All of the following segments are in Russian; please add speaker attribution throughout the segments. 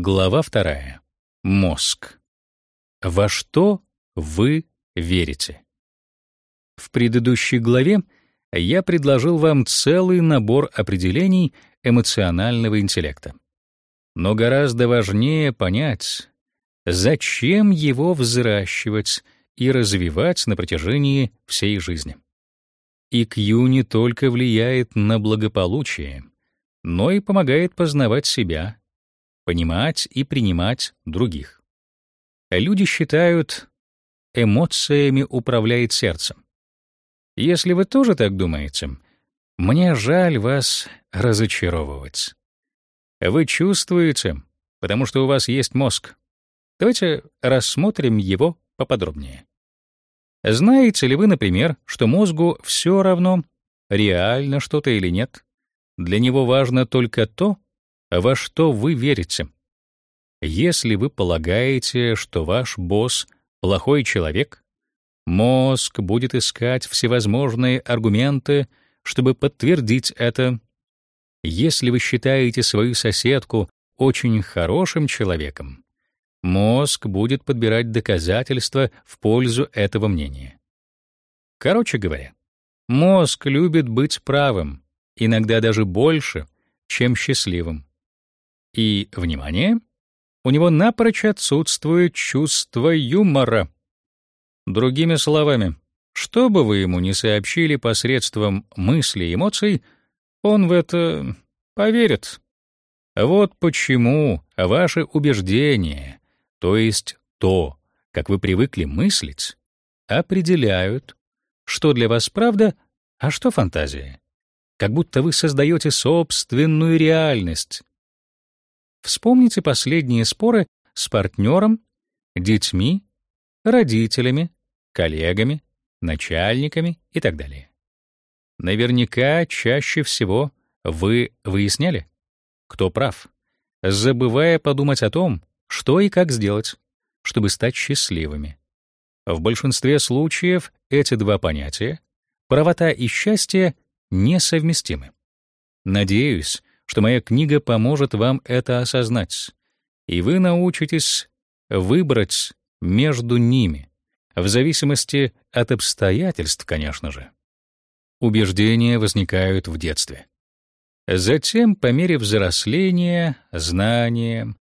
Speaker 1: Глава вторая. Мозг. Во что вы верите? В предыдущей главе я предложил вам целый набор определений эмоционального интеллекта. Но гораздо важнее понять, зачем его взращивать и развивать на протяжении всей жизни. IQ не только влияет на благополучие, но и помогает познавать себя, понимать и принимать других. Люди считают, эмоциями управляет сердце. Если вы тоже так думаете, мне жаль вас разочаровывать. Вы чувствуете, потому что у вас есть мозг. Давайте рассмотрим его поподробнее. Знаете ли вы, например, что мозгу все равно, реально что-то или нет? Для него важно только то, во что вы верите. Если вы полагаете, что ваш босс плохой человек, мозг будет искать всевозможные аргументы, чтобы подтвердить это. Если вы считаете свою соседку очень хорошим человеком, мозг будет подбирать доказательства в пользу этого мнения. Короче говоря, мозг любит быть правым, иногда даже больше, чем счастливым. И, внимание, у него напрочь отсутствует чувство юмора. Другими словами, что бы вы ему ни сообщили посредством мыслей и эмоций, он в это поверит. Вот почему ваши убеждения, то есть то, как вы привыкли мыслить, определяют, что для вас правда, а что фантазия как будто вы создаете собственную реальность. Вспомните последние споры с партнером, детьми, родителями, коллегами, начальниками и так далее. Наверняка чаще всего вы выясняли, кто прав, забывая подумать о том, что и как сделать, чтобы стать счастливыми. В большинстве случаев эти два понятия — правота и счастье несовместимы. Надеюсь, что моя книга поможет вам это осознать, и вы научитесь выбрать между ними, в зависимости от обстоятельств, конечно же. Убеждения возникают в детстве. Затем, по мере взросления, знания,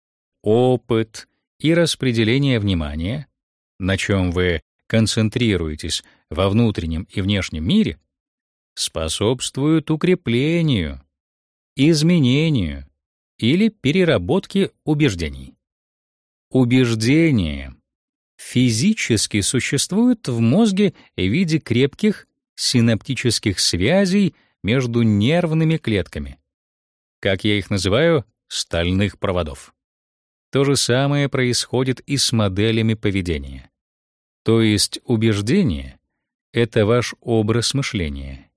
Speaker 1: опыт и распределения внимания, на чем вы концентрируетесь во внутреннем и внешнем мире, способствуют укреплению, изменению или переработке убеждений. Убеждения физически существуют в мозге в виде крепких синаптических связей между нервными клетками. Как я их называю, стальных проводов. То же самое происходит и с моделями поведения. То есть убеждение — это ваш образ мышления.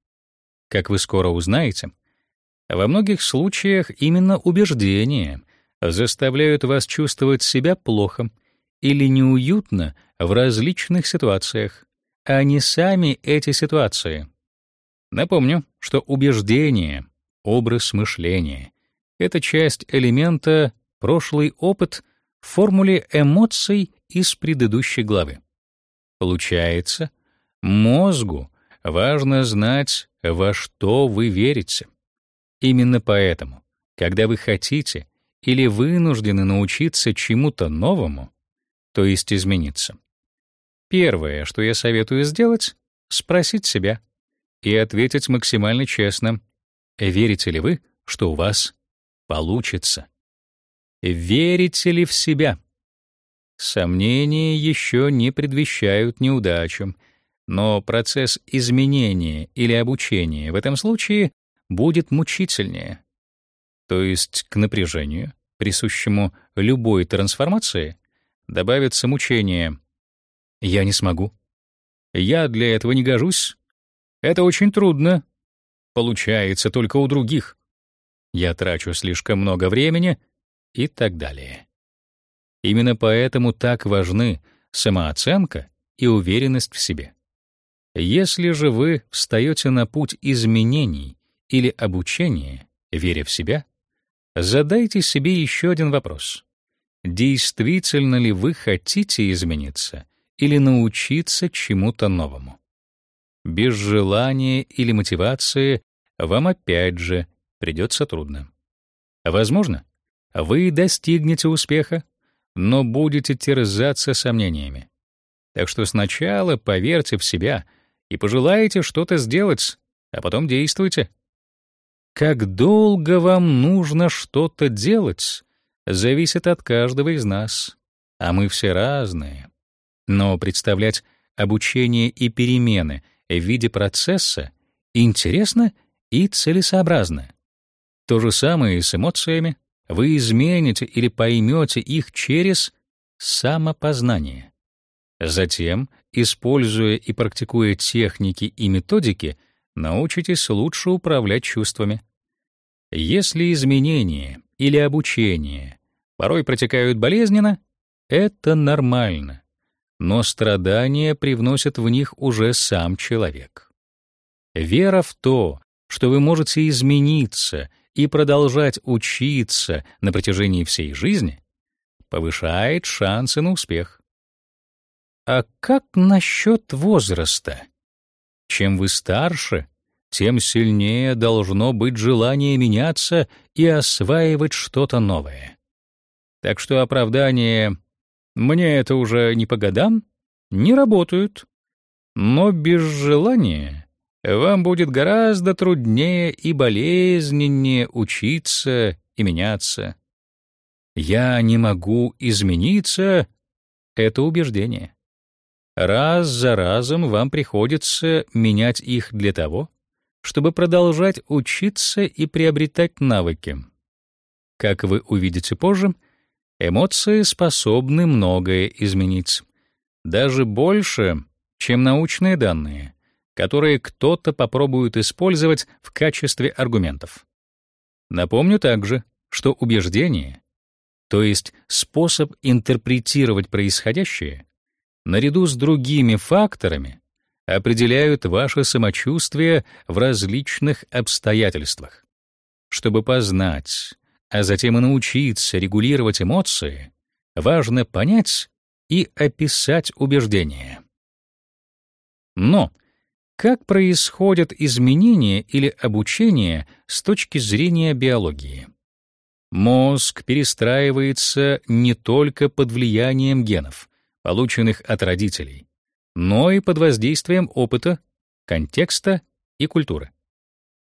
Speaker 1: Как вы скоро узнаете, во многих случаях именно убеждения заставляют вас чувствовать себя плохо или неуютно в различных ситуациях, а не сами эти ситуации. Напомню, что убеждение, образ мышления — это часть элемента прошлый опыт в формуле эмоций из предыдущей главы. Получается, мозгу важно знать во что вы верите. Именно поэтому, когда вы хотите или вынуждены научиться чему-то новому, то есть измениться, первое, что я советую сделать, спросить себя и ответить максимально честно, верите ли вы, что у вас получится? Верите ли в себя? Сомнения еще не предвещают неудачу, но процесс изменения или обучения в этом случае будет мучительнее. То есть к напряжению, присущему любой трансформации, добавится мучение «я не смогу», «я для этого не гожусь», «это очень трудно», «получается только у других», «я трачу слишком много времени» и так далее. Именно поэтому так важны самооценка и уверенность в себе. Если же вы встаете на путь изменений или обучения, веря в себя, задайте себе еще один вопрос. действительно ли вы хотите измениться или научиться чему-то новому. Без желания или мотивации вам опять же придется трудно. Возможно, вы достигнете успеха, но будете терзаться сомнениями. Так что сначала поверьте в себя и пожелайте что-то сделать, а потом действуйте. Как долго вам нужно что-то делать, зависит от каждого из нас, а мы все разные. Но представлять обучение и перемены в виде процесса интересно и целесообразно. То же самое и с эмоциями. Вы измените или поймете их через самопознание. Затем, используя и практикуя техники и методики, научитесь лучше управлять чувствами. Если изменения или обучение порой протекают болезненно, это нормально, но страдания привносит в них уже сам человек. Вера в то, что вы можете измениться и продолжать учиться на протяжении всей жизни, повышает шансы на успех. А как насчет возраста? Чем вы старше, тем сильнее должно быть желание меняться и осваивать что-то новое. Так что оправдание «мне это уже не по годам» не работают. Но без желания вам будет гораздо труднее и болезненнее учиться и меняться. «Я не могу измениться» — это убеждение. Раз за разом вам приходится менять их для того, чтобы продолжать учиться и приобретать навыки. Как вы увидите позже, эмоции способны многое изменить. Даже больше, чем научные данные, которые кто-то попробует использовать в качестве аргументов. Напомню также, что убеждение, то есть способ интерпретировать происходящее, наряду с другими факторами, определяют ваше самочувствие в различных обстоятельствах. Чтобы познать, а затем и научиться регулировать эмоции, важно понять и описать убеждения. Но как происходят изменения или обучение с точки зрения биологии? Мозг перестраивается не только под влиянием генов, полученных от родителей, но и под воздействием опыта, контекста и культуры.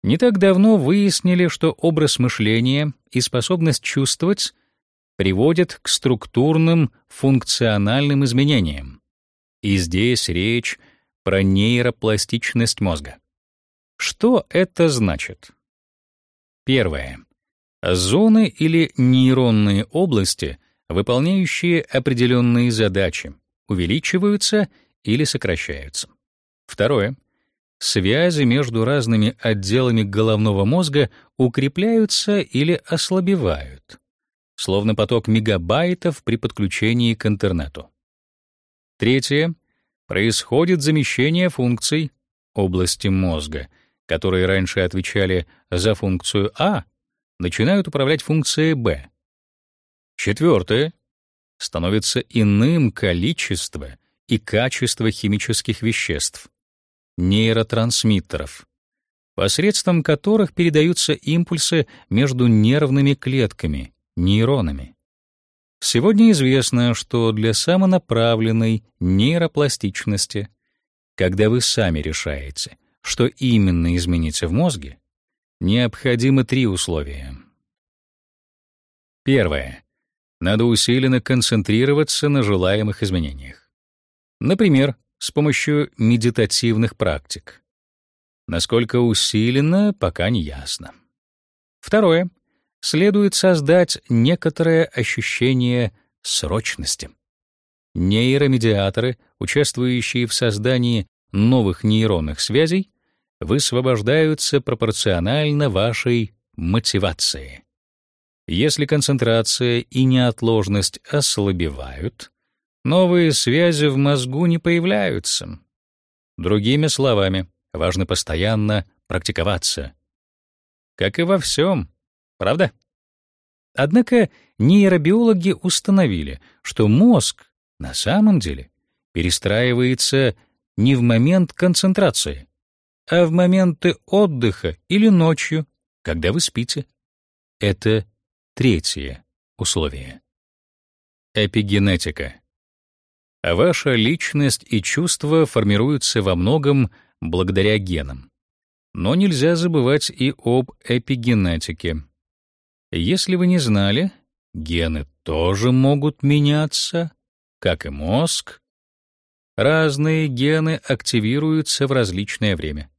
Speaker 1: Не так давно выяснили, что образ мышления и способность чувствовать приводят к структурным функциональным изменениям. И здесь речь про нейропластичность мозга. Что это значит? Первое. Зоны или нейронные области, выполняющие определенные задачи, увеличиваются или сокращаются. Второе. Связи между разными отделами головного мозга укрепляются или ослабевают, словно поток мегабайтов при подключении к интернету. Третье. Происходит замещение функций области мозга, которые раньше отвечали за функцию А, начинают управлять функцией Б. Четвертое. Становится иным количество и качество химических веществ, нейротрансмиттеров, посредством которых передаются импульсы между нервными клетками, нейронами. Сегодня известно, что для самонаправленной нейропластичности, когда вы сами решаете, что именно изменить в мозге, необходимы три условия. Первое. Надо усиленно концентрироваться на желаемых изменениях. Например, с помощью медитативных практик. Насколько усиленно, пока не ясно. Второе. Следует создать некоторое ощущение срочности. Нейромедиаторы, участвующие в создании новых нейронных связей, высвобождаются пропорционально вашей мотивации. Если концентрация и неотложность ослабевают, новые связи в мозгу не появляются. Другими словами, важно постоянно практиковаться. Как и во всем, правда? Однако нейробиологи установили, что мозг на самом деле перестраивается не в момент концентрации, а в моменты отдыха или ночью, когда вы спите. Это третье условие. Эпигенетика. Ваша личность и чувства формируются во многом благодаря генам. Но нельзя забывать и об эпигенетике. Если вы не знали, гены тоже могут меняться, как и мозг. Разные гены активируются в различное время.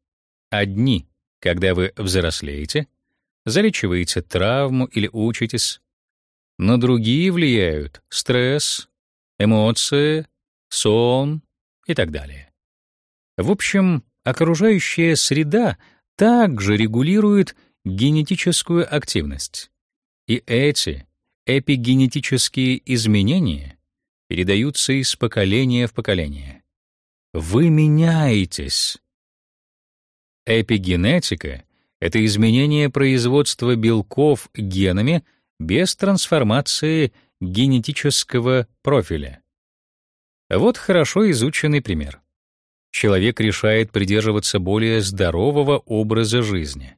Speaker 1: Одни, когда вы взрослеете, залечиваете травму или учитесь. На другие влияют стресс, эмоции, сон и так далее. В общем, окружающая среда также регулирует генетическую активность. И эти эпигенетические изменения передаются из поколения в поколение. Вы меняетесь. Эпигенетика — это изменение производства белков генами без трансформации генетического профиля. Вот хорошо изученный пример. Человек решает придерживаться более здорового образа жизни.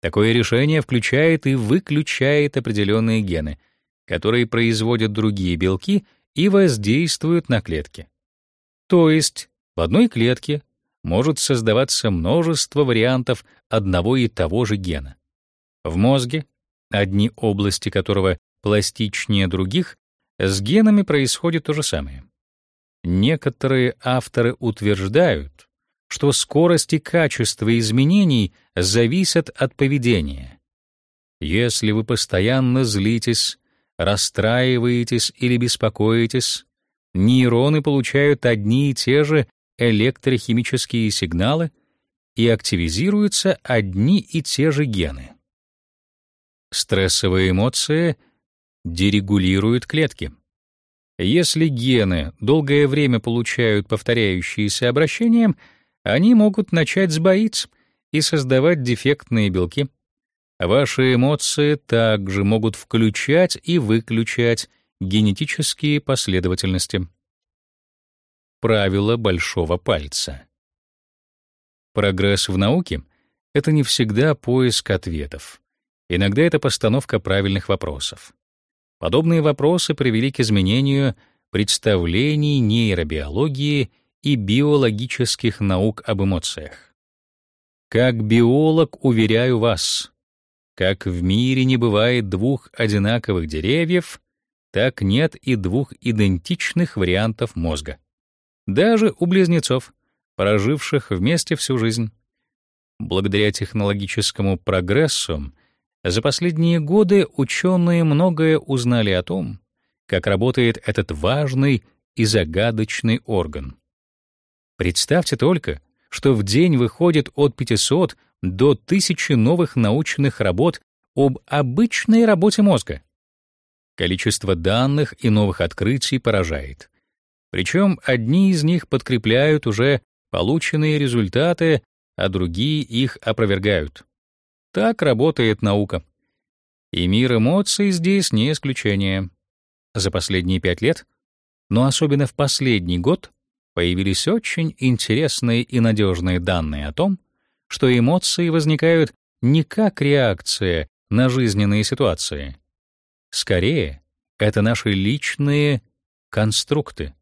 Speaker 1: Такое решение включает и выключает определенные гены, которые производят другие белки и воздействуют на клетки. То есть в одной клетке может создаваться множество вариантов одного и того же гена. В мозге, одни области которого пластичнее других, с генами происходит то же самое. Некоторые авторы утверждают, что скорость и качество изменений зависят от поведения. Если вы постоянно злитесь, расстраиваетесь или беспокоитесь, нейроны получают одни и те же электрохимические сигналы и активизируются одни и те же гены. Стрессовые эмоции дерегулируют клетки. Если гены долгое время получают повторяющиеся обращения, они могут начать сбоить и создавать дефектные белки. Ваши эмоции также могут включать и выключать генетические последовательности. Правило большого пальца. Прогресс в науке — это не всегда поиск ответов. Иногда это постановка правильных вопросов. Подобные вопросы привели к изменению представлений нейробиологии и биологических наук об эмоциях. Как биолог уверяю вас, как в мире не бывает двух одинаковых деревьев, так нет и двух идентичных вариантов мозга. Даже у близнецов, проживших вместе всю жизнь. Благодаря технологическому прогрессу за последние годы ученые многое узнали о том, как работает этот важный и загадочный орган. Представьте только, что в день выходит от 500 до 1000 новых научных работ об обычной работе мозга. Количество данных и новых открытий поражает. Причем одни из них подкрепляют уже полученные результаты, а другие их опровергают. Так работает наука. И мир эмоций здесь не исключение. За последние пять лет, но особенно в последний год, появились очень интересные и надежные данные о том, что эмоции возникают не как реакция на жизненные ситуации. Скорее, это наши личные конструкты,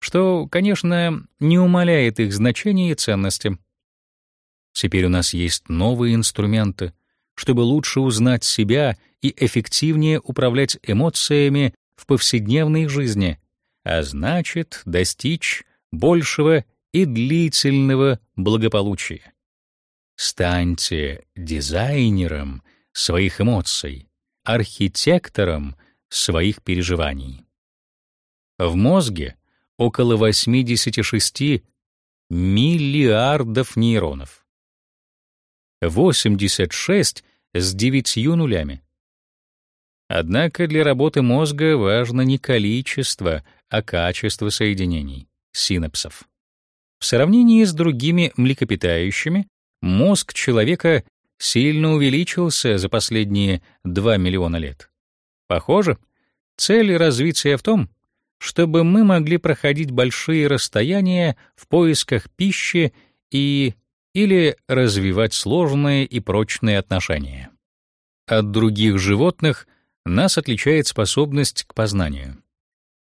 Speaker 1: что, конечно, не умаляет их значения и ценности. Теперь у нас есть новые инструменты, чтобы лучше узнать себя и эффективнее управлять эмоциями в повседневной жизни, а значит, достичь большего и длительного благополучия. Станьте дизайнером своих эмоций, архитектором своих переживаний. В мозге около 86 миллиардов нейронов. 86 с девятью нулями. Однако для работы мозга важно не количество, а качество соединений, синапсов. В сравнении с другими млекопитающими, мозг человека сильно увеличился за последние 2 миллиона лет. Похоже, цель развития в том, чтобы мы могли проходить большие расстояния в поисках пищи и или развивать сложные и прочные отношения. От других животных нас отличает способность к познанию.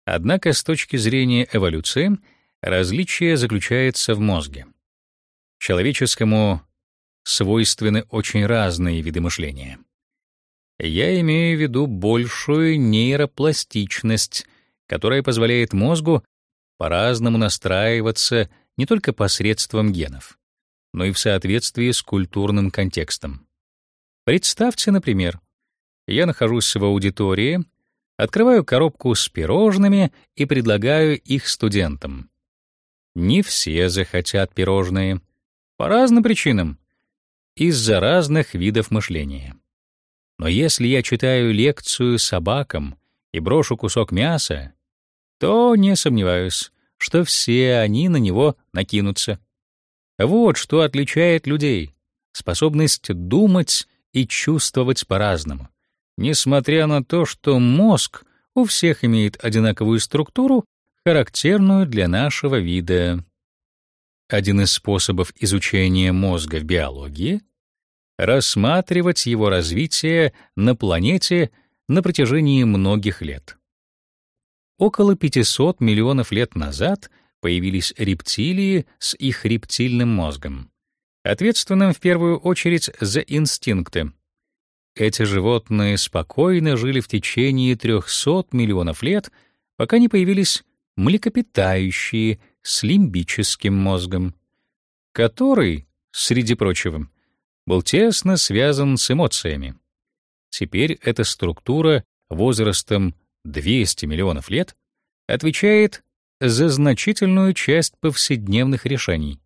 Speaker 1: Однако с точки зрения эволюции различие заключается в мозге. Человеческому свойственны очень разные виды мышления. Я имею в виду большую нейропластичность, которая позволяет мозгу по-разному настраиваться не только посредством генов, но и в соответствии с культурным контекстом. Представьте, например, я нахожусь в аудитории, открываю коробку с пирожными и предлагаю их студентам. Не все захотят пирожные. По разным причинам. Из-за разных видов мышления. Но если я читаю лекцию собакам и брошу кусок мяса, то не сомневаюсь, что все они на него накинутся. Вот что отличает людей — способность думать и чувствовать по-разному, несмотря на то, что мозг у всех имеет одинаковую структуру, характерную для нашего вида. Один из способов изучения мозга в биологии — рассматривать его развитие на планете на протяжении многих лет. Около 500 миллионов лет назад появились рептилии с их рептильным мозгом, ответственным в первую очередь за инстинкты. Эти животные спокойно жили в течение 300 миллионов лет, пока не появились млекопитающие с лимбическим мозгом, который, среди прочего, был тесно связан с эмоциями. Теперь эта структура возрастом 200 миллионов лет, отвечает за значительную часть повседневных решений.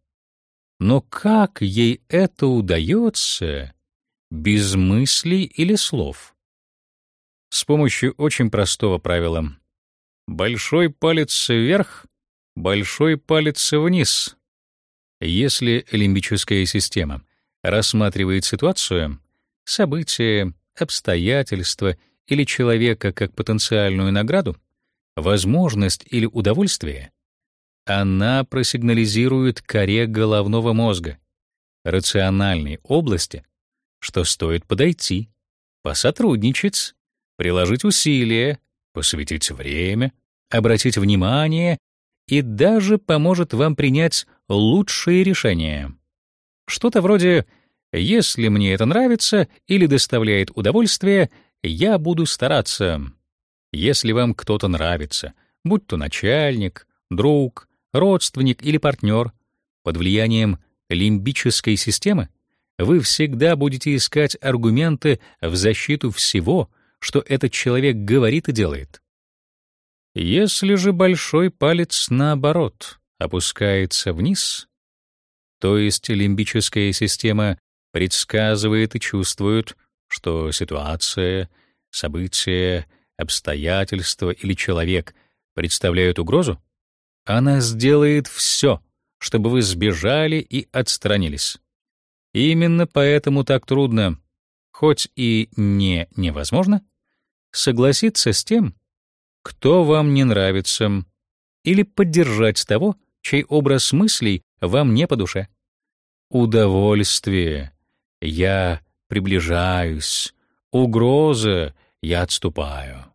Speaker 1: Но как ей это удается без мыслей или слов? С помощью очень простого правила. Большой палец вверх, большой палец вниз. Если лимбическая система рассматривает ситуацию, событие, обстоятельства или человека как потенциальную награду, возможность или удовольствие, она просигнализирует коре головного мозга, рациональной области, что стоит подойти, посотрудничать, приложить усилия, посвятить время, обратить внимание и даже поможет вам принять лучшие решения. Что-то вроде «если мне это нравится или доставляет удовольствие, я буду стараться. Если вам кто-то нравится, будь то начальник, друг, родственник или партнер, под влиянием лимбической системы вы всегда будете искать аргументы в защиту всего, что этот человек говорит и делает. Если же большой палец наоборот опускается вниз, то есть лимбическая система предсказывает и чувствует, что ситуация, событие, обстоятельства или человек представляют угрозу, она сделает все, чтобы вы сбежали и отстранились. Именно поэтому так трудно, хоть и не невозможно, согласиться с тем, кто вам не нравится, или поддержать того, чей образ мыслей вам не по душе. Удовольствие. Я приближаюсь, угроза, я отступаю.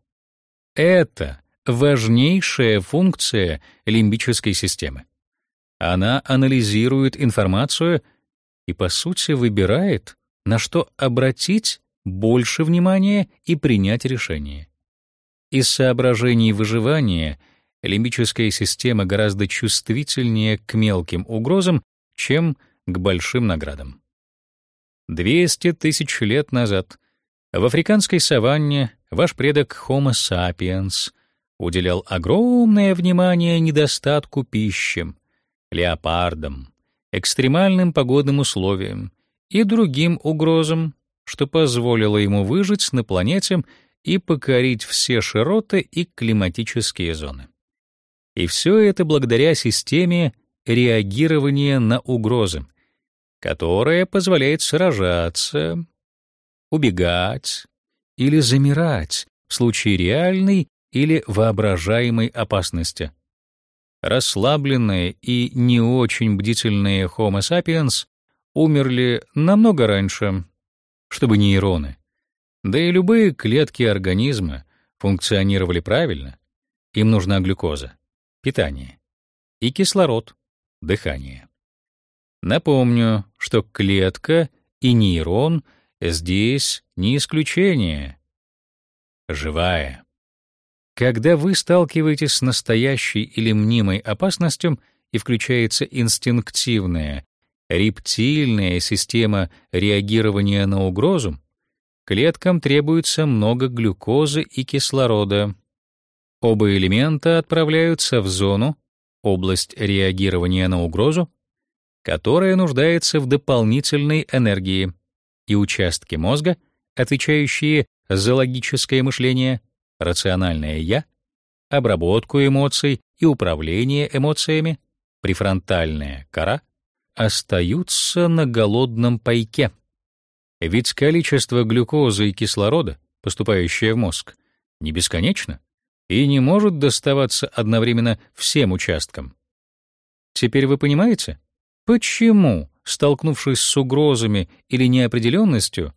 Speaker 1: Это важнейшая функция лимбической системы. Она анализирует информацию и, по сути, выбирает, на что обратить больше внимания и принять решение. Из соображений выживания лимбическая система гораздо чувствительнее к мелким угрозам, чем к большим наградам. 200 тысяч лет назад в африканской саванне ваш предок Homo sapiens уделял огромное внимание недостатку пищи, леопардам, экстремальным погодным условиям и другим угрозам, что позволило ему выжить на планете и покорить все широты и климатические зоны. И все это благодаря системе реагирования на угрозы, которое позволяет сражаться, убегать или замирать в случае реальной или воображаемой опасности. Расслабленные и не очень бдительные Homo sapiens умерли намного раньше, чтобы нейроны, да и любые клетки организма функционировали правильно, им нужна глюкоза, питание, и кислород, дыхание. Напомню, что клетка и нейрон здесь не исключение. Живая. Когда вы сталкиваетесь с настоящей или мнимой опасностью и включается инстинктивная, рептильная система реагирования на угрозу, клеткам требуется много глюкозы и кислорода. Оба элемента отправляются в зону, область реагирования на угрозу, которая нуждается в дополнительной энергии, и участки мозга, отвечающие за логическое мышление, рациональное «я», обработку эмоций и управление эмоциями, префронтальная кора, остаются на голодном пайке. Ведь количество глюкозы и кислорода, поступающее в мозг, не бесконечно и не может доставаться одновременно всем участкам. Теперь вы понимаете, почему, столкнувшись с угрозами или неопределенностью,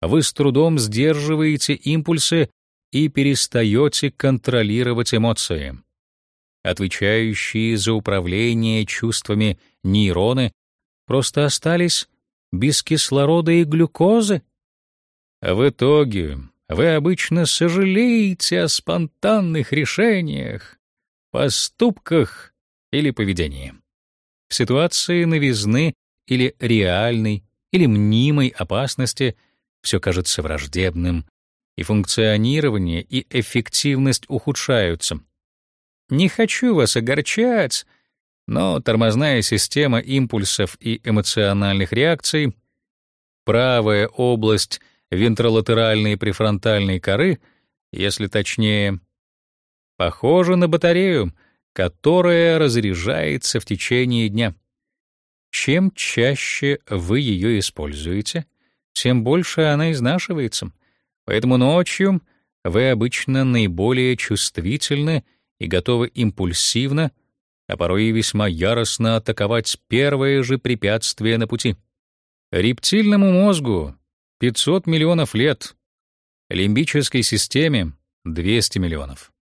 Speaker 1: вы с трудом сдерживаете импульсы и перестаете контролировать эмоции. Отвечающие за управление чувствами нейроны просто остались без кислорода и глюкозы. В итоге вы обычно сожалеете о спонтанных решениях, поступках или поведении. В ситуации новизны или реальной, или мнимой опасности все кажется враждебным, и функционирование и эффективность ухудшаются. Не хочу вас огорчать, но тормозная система импульсов и эмоциональных реакций, правая область вентролатеральной префронтальной коры, если точнее, похожа на батарею, которая разряжается в течение дня. Чем чаще вы ее используете, тем больше она изнашивается — Поэтому ночью вы обычно наиболее чувствительны и готовы импульсивно, а порой и весьма яростно атаковать первое же препятствие на пути. Рептильному мозгу 500 миллионов лет, лимбической системе 200 миллионов.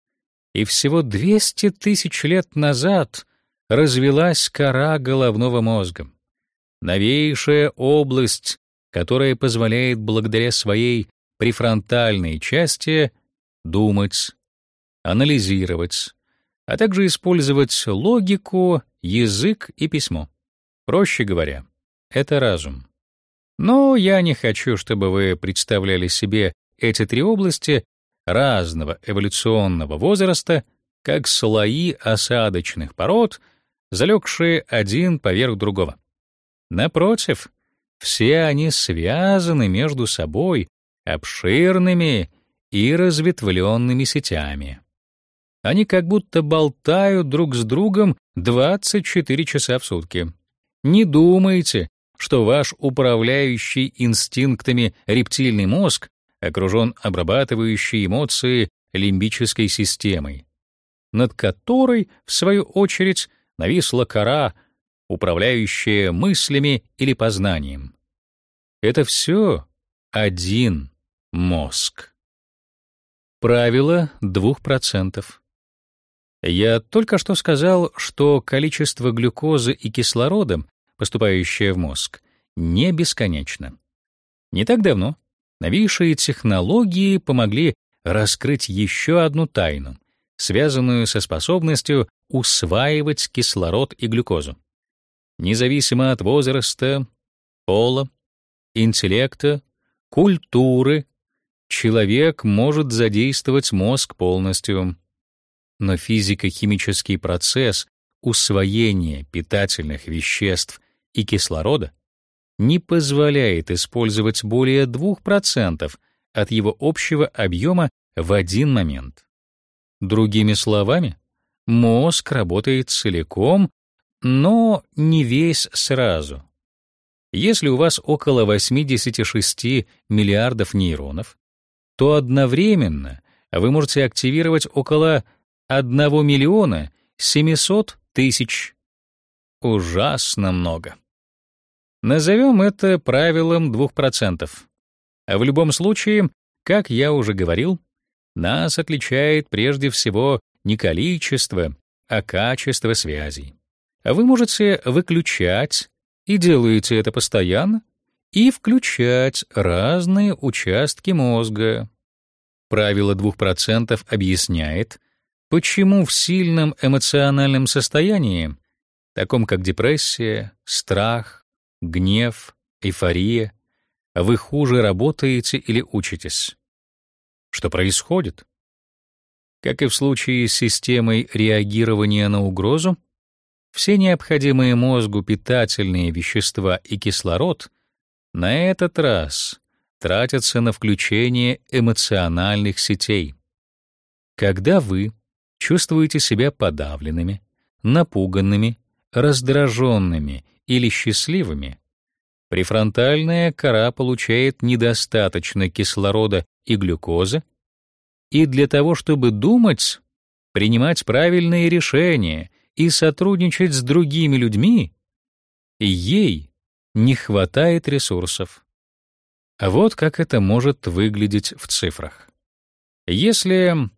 Speaker 1: И всего 200 тысяч лет назад развелась кора головного мозга. Новейшая область, которая позволяет благодаря своей префронтальной части думать, анализировать, а также использовать логику, язык и письмо. Проще говоря, это разум. Но я не хочу, чтобы вы представляли себе эти три области разного эволюционного возраста как слои осадочных пород, залегшие один поверх другого. Напротив, все они связаны между собой обширными и разветвленными сетями. Они как будто болтают друг с другом 24 часа в сутки. Не думайте, что ваш управляющий инстинктами рептильный мозг окружен обрабатывающей эмоции лимбической системой, над которой, в свою очередь, нависла кора, управляющая мыслями или познанием. Это все один Мозг. Правило 2%. Я только что сказал, что количество глюкозы и кислорода, поступающее в мозг, не бесконечно. Не так давно новейшие технологии помогли раскрыть еще одну тайну, связанную со способностью усваивать кислород и глюкозу. Независимо от возраста, пола, интеллекта, культуры человек может задействовать мозг полностью. Но физико-химический процесс усвоения питательных веществ и кислорода не позволяет использовать более 2% от его общего объема в один момент. Другими словами, мозг работает целиком, но не весь сразу. Если у вас около 86 миллиардов нейронов, то одновременно вы можете активировать около 1 миллиона 700 тысяч. Ужасно много. Назовем это правилом 2%. А в любом случае, как я уже говорил, нас отличает прежде всего не количество, а качество связей. Вы можете выключать и делаете это постоянно, и включать разные участки мозга. Правило 2% объясняет, почему в сильном эмоциональном состоянии, таком как депрессия, страх, гнев, эйфория, вы хуже работаете или учитесь. Что происходит? Как и в случае с системой реагирования на угрозу, все необходимые мозгу питательные вещества и кислород на этот раз тратятся на включение эмоциональных сетей. Когда вы чувствуете себя подавленными, напуганными, раздраженными или счастливыми, префронтальная кора получает недостаточно кислорода и глюкозы, и для того, чтобы думать, принимать правильные решения и сотрудничать с другими людьми, ей не хватает ресурсов. А вот как это может выглядеть в цифрах. Если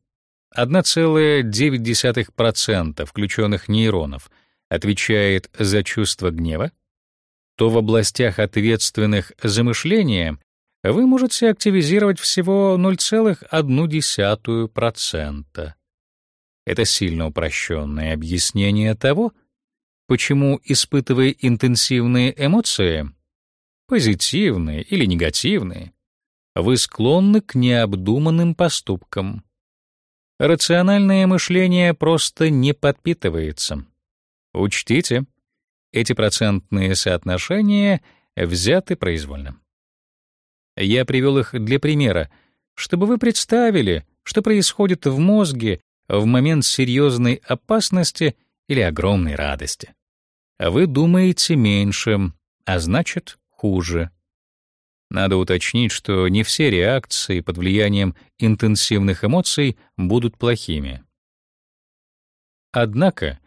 Speaker 1: 1,9% включенных нейронов отвечает за чувство гнева, то в областях ответственных за мышление вы можете активизировать всего 0,1%. Это сильно упрощенное объяснение того, почему, испытывая интенсивные эмоции, позитивные или негативные, вы склонны к необдуманным поступкам. Рациональное мышление просто не подпитывается. Учтите, эти процентные соотношения взяты произвольно. Я привел их для примера, чтобы вы представили, что происходит в мозге в момент серьезной опасности или огромной радости. Вы думаете меньше, а значит, хуже. Надо уточнить, что не все реакции под влиянием интенсивных эмоций будут плохими. Однако,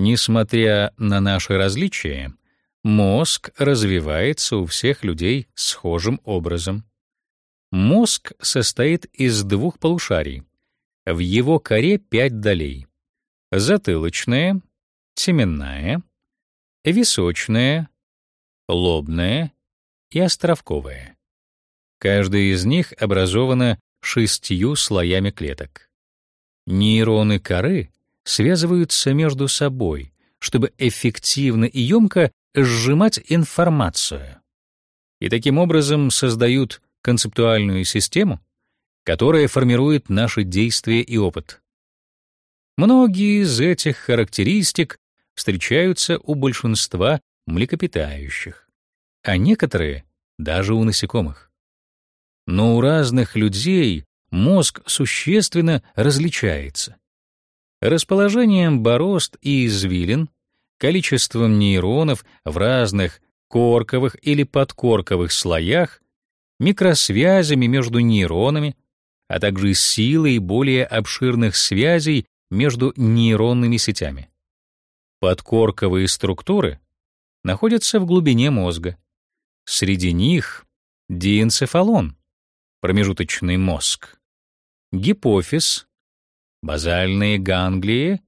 Speaker 1: несмотря на наши различия, мозг развивается у всех людей схожим образом. Мозг состоит из двух полушарий в его коре пять долей. Затылочная, теменная, височная, лобная и островковая. Каждая из них образована шестью слоями клеток. Нейроны коры связываются между собой, чтобы эффективно и емко сжимать информацию. И таким образом создают концептуальную систему, которая формирует наши действия и опыт. Многие из этих характеристик встречаются у большинства млекопитающих, а некоторые даже у насекомых. Но у разных людей мозг существенно различается. Расположением борозд и извилин, количеством нейронов в разных корковых или подкорковых слоях, микросвязями между нейронами, а также силой более обширных связей между нейронными сетями. Подкорковые структуры находятся в глубине мозга. Среди них диэнцефалон, промежуточный мозг, гипофиз, базальные ганглии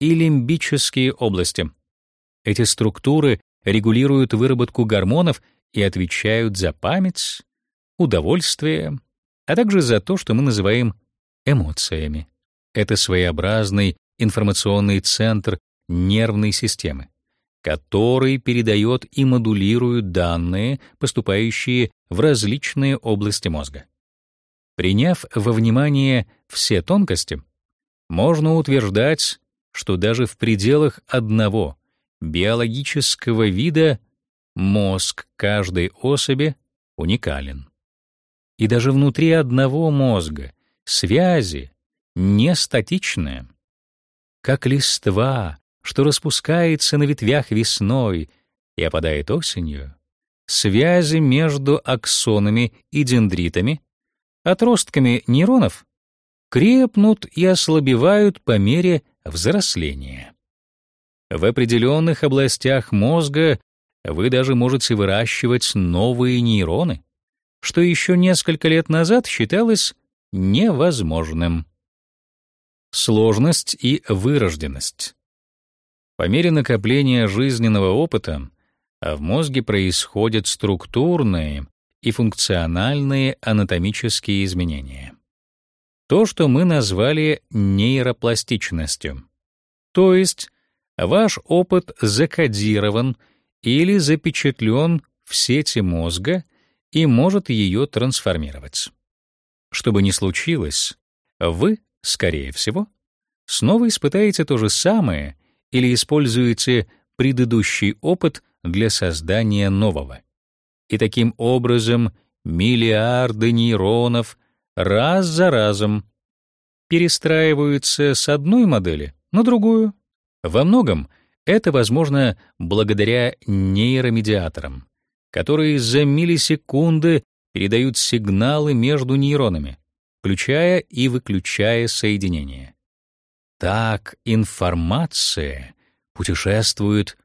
Speaker 1: и лимбические области. Эти структуры регулируют выработку гормонов и отвечают за память, удовольствие, а также за то, что мы называем эмоциями. Это своеобразный информационный центр нервной системы, который передает и модулирует данные, поступающие в различные области мозга. Приняв во внимание все тонкости, можно утверждать, что даже в пределах одного биологического вида мозг каждой особи уникален. И даже внутри одного мозга связи не статичные. Как листва, что распускается на ветвях весной и опадает осенью, связи между аксонами и дендритами, отростками нейронов, крепнут и ослабевают по мере взросления. В определенных областях мозга вы даже можете выращивать новые нейроны, что еще несколько лет назад считалось невозможным. Сложность и вырожденность. По мере накопления жизненного опыта в мозге происходят структурные и функциональные анатомические изменения. То, что мы назвали нейропластичностью. То есть ваш опыт закодирован или запечатлен в сети мозга и может ее трансформировать. Что бы ни случилось, вы, скорее всего, снова испытаете то же самое или используете предыдущий опыт для создания нового. И таким образом миллиарды нейронов раз за разом перестраиваются с одной модели на другую. Во многом это возможно благодаря нейромедиаторам, которые за миллисекунды передают сигналы между нейронами, включая и выключая соединения. Так информация путешествует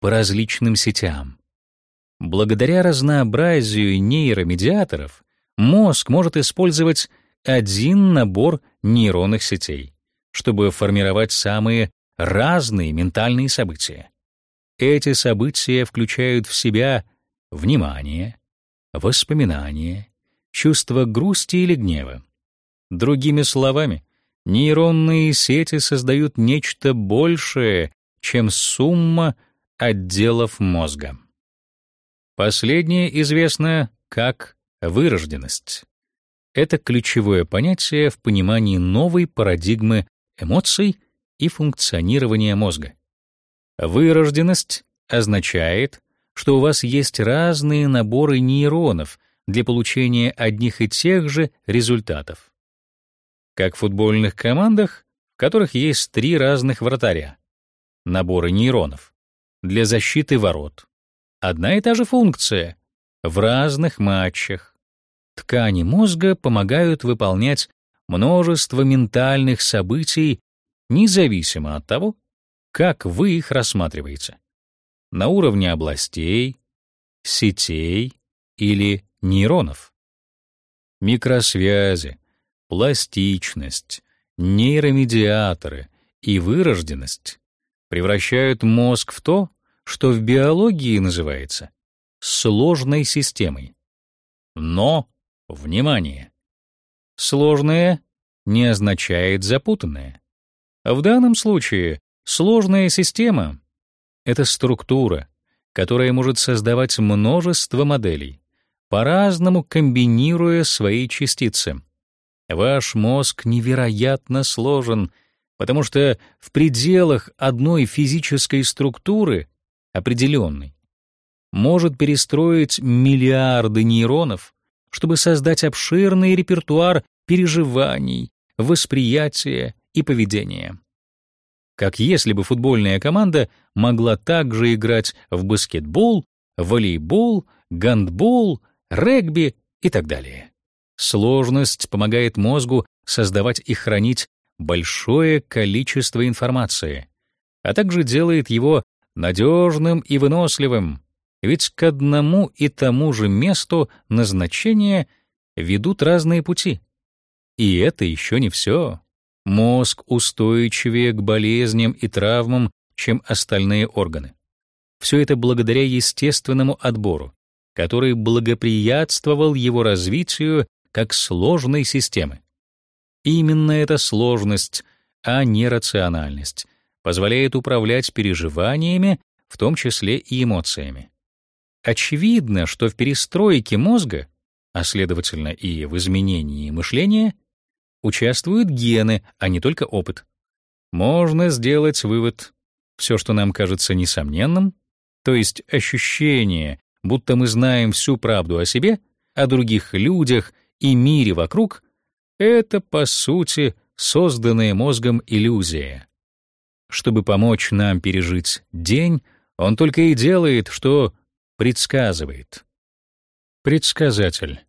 Speaker 1: по различным сетям. Благодаря разнообразию нейромедиаторов мозг может использовать один набор нейронных сетей, чтобы формировать самые разные ментальные события. Эти события включают в себя внимание, воспоминание, чувство грусти или гнева. Другими словами, нейронные сети создают нечто большее, чем сумма отделов мозга. Последнее известно как вырожденность. Это ключевое понятие в понимании новой парадигмы эмоций и функционирования мозга. Вырожденность означает, что у вас есть разные наборы нейронов для получения одних и тех же результатов. Как в футбольных командах, в которых есть три разных вратаря. Наборы нейронов для защиты ворот. Одна и та же функция в разных матчах. Ткани мозга помогают выполнять множество ментальных событий независимо от того, как вы их рассматриваете. На уровне областей, сетей или нейронов. Микросвязи, пластичность, нейромедиаторы и вырожденность превращают мозг в то, что в биологии называется сложной системой. Но, внимание, сложное не означает запутанное. В данном случае сложная система — это структура, которая может создавать множество моделей, по-разному комбинируя свои частицы. Ваш мозг невероятно сложен, потому что в пределах одной физической структуры, определенной, может перестроить миллиарды нейронов, чтобы создать обширный репертуар переживаний, восприятия и поведения. Как если бы футбольная команда могла также играть в баскетбол, волейбол, гандбол, регби и так далее. Сложность помогает мозгу создавать и хранить большое количество информации, а также делает его надежным и выносливым, ведь к одному и тому же месту назначения ведут разные пути. И это еще не все. Мозг устойчивее к болезням и травмам, чем остальные органы. Все это благодаря естественному отбору, который благоприятствовал его развитию как сложной системы. Именно эта сложность, а не рациональность, позволяет управлять переживаниями, в том числе и эмоциями. Очевидно, что в перестройке мозга, а следовательно и в изменении мышления, участвуют гены, а не только опыт. Можно сделать вывод. Все, что нам кажется несомненным, то есть ощущение, будто мы знаем всю правду о себе, о других людях и мире вокруг, это, по сути, созданная мозгом иллюзия. Чтобы помочь нам пережить день, он только и делает, что предсказывает. Предсказатель.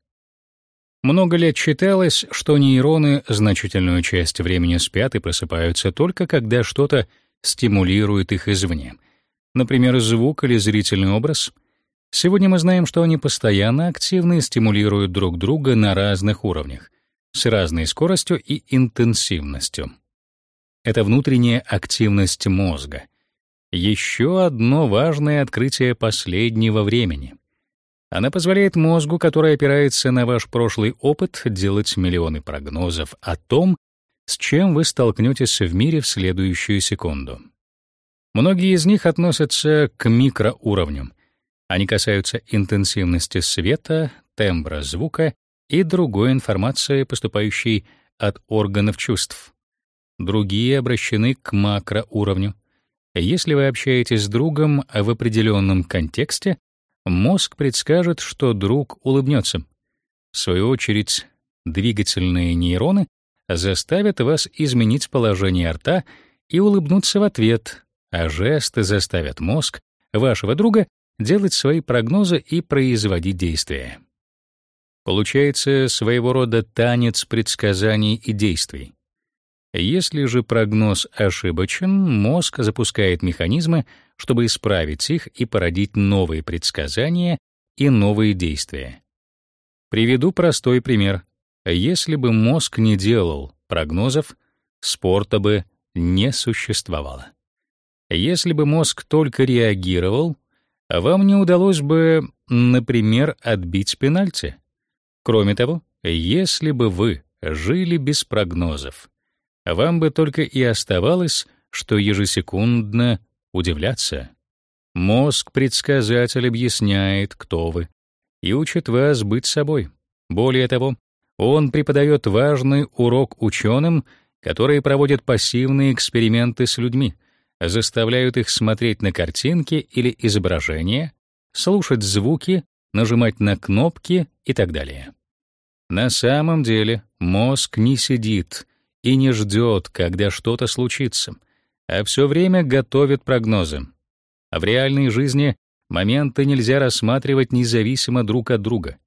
Speaker 1: Много лет считалось, что нейроны значительную часть времени спят и просыпаются только когда что-то стимулирует их извне. Например, звук или зрительный образ. Сегодня мы знаем, что они постоянно активно стимулируют друг друга на разных уровнях, с разной скоростью и интенсивностью. Это внутренняя активность мозга. Еще одно важное открытие последнего времени — она позволяет мозгу, который опирается на ваш прошлый опыт, делать миллионы прогнозов о том, с чем вы столкнетесь в мире в следующую секунду. Многие из них относятся к микроуровню. Они касаются интенсивности света, тембра звука и другой информации, поступающей от органов чувств. Другие обращены к макроуровню. Если вы общаетесь с другом в определенном контексте, мозг предскажет, что друг улыбнется. В свою очередь, двигательные нейроны заставят вас изменить положение рта и улыбнуться в ответ, а жесты заставят мозг вашего друга делать свои прогнозы и производить действия. Получается своего рода танец предсказаний и действий. Если же прогноз ошибочен, мозг запускает механизмы, чтобы исправить их и породить новые предсказания и новые действия. Приведу простой пример. Если бы мозг не делал прогнозов, спорта бы не существовало. Если бы мозг только реагировал, вам не удалось бы, например, отбить пенальти. Кроме того, если бы вы жили без прогнозов, вам бы только и оставалось, что ежесекундно удивляться. Мозг-предсказатель объясняет, кто вы, и учит вас быть собой. Более того, он преподает важный урок ученым, которые проводят пассивные эксперименты с людьми, заставляют их смотреть на картинки или изображения, слушать звуки, нажимать на кнопки и так далее. На самом деле мозг не сидит и не ждет, когда что-то случится, а все время готовит прогнозы. А в реальной жизни моменты нельзя рассматривать независимо друг от друга.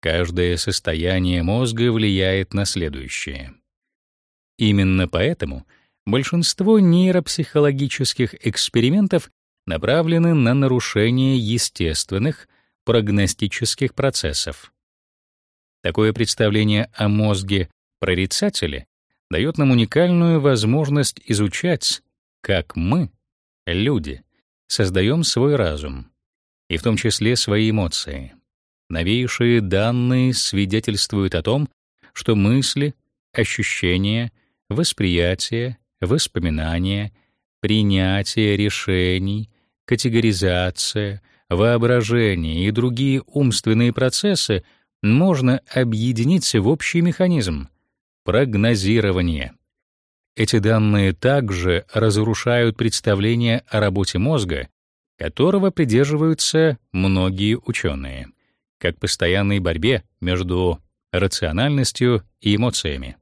Speaker 1: Каждое состояние мозга влияет на следующее. Именно поэтому большинство нейропсихологических экспериментов направлены на нарушение естественных прогностических процессов. Такое представление о мозге прорицателя дает нам уникальную возможность изучать, как мы, люди, создаем свой разум, и в том числе свои эмоции. Новейшие данные свидетельствуют о том, что мысли, ощущения, восприятие, воспоминания, принятие решений, категоризация, воображение и другие умственные процессы можно объединить в общий механизм, прогнозирование. Эти данные также разрушают представление о работе мозга, которого придерживаются многие ученые, как постоянной борьбе между рациональностью и эмоциями.